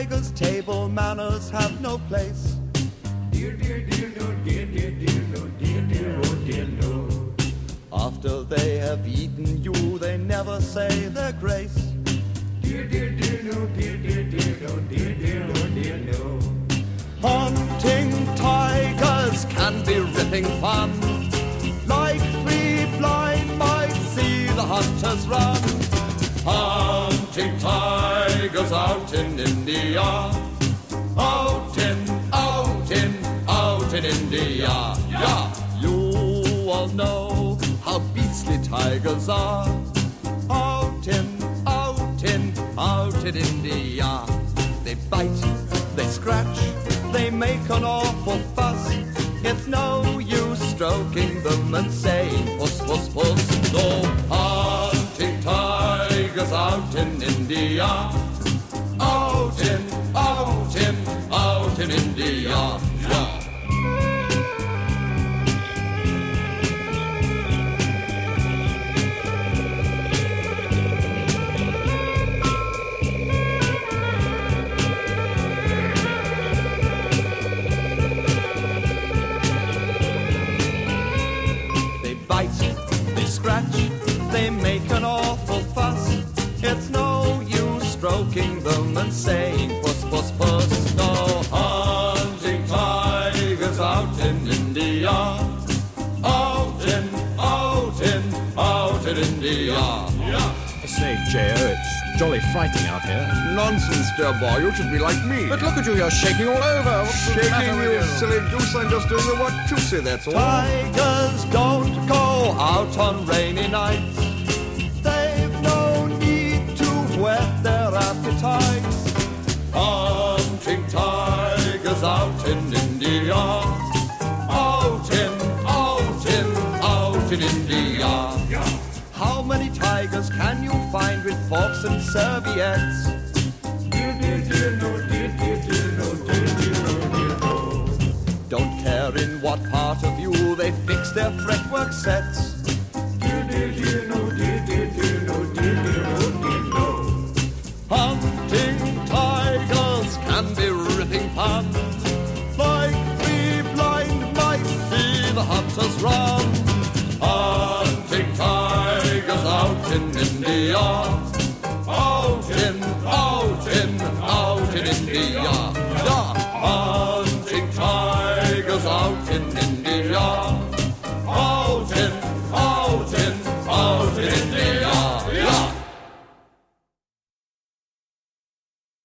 tigers, table manners have no place. Dear, dear, dear, no, dear, dear, dear, no, dear, dear, oh, dear, no. After they have eaten you, they never say their grace. Dear, dear, dear, no, dear, dear, dear, no, dear, dear, oh, dear, no. Hunting tigers can be ripping fun. Like three blind mice, see the hunters run. Tigers out in India. Out in, out in, out in India. Yeah. You all know how beastly tigers are. Out in, out in, out in India. They bite, they scratch, they make an awful fuss. It's no use stroking them and saying puss, puss, puss. No hunting tigers out in India. Stroking them and saying puss, puss, puss. No Hunting tigers out in India. Out in, out in, out in India. Yeah. I say, J.O., it's jolly frightening out here. Nonsense, dear boy. You should be like me. But look at you, you're shaking all over. What's Shaking with you, silly goose. I'm just doing the Watusi, that's all. Tigers don't go out on rainy nights. Tigers out in India. Out in, out in, out in India. How many tigers can you find with forks and serviettes? Don't care in what part of you they fix their fretwork sets. run. Arctic tigers out in India. Out in, out in, out in India. Yeah. Arctic tigers out in India.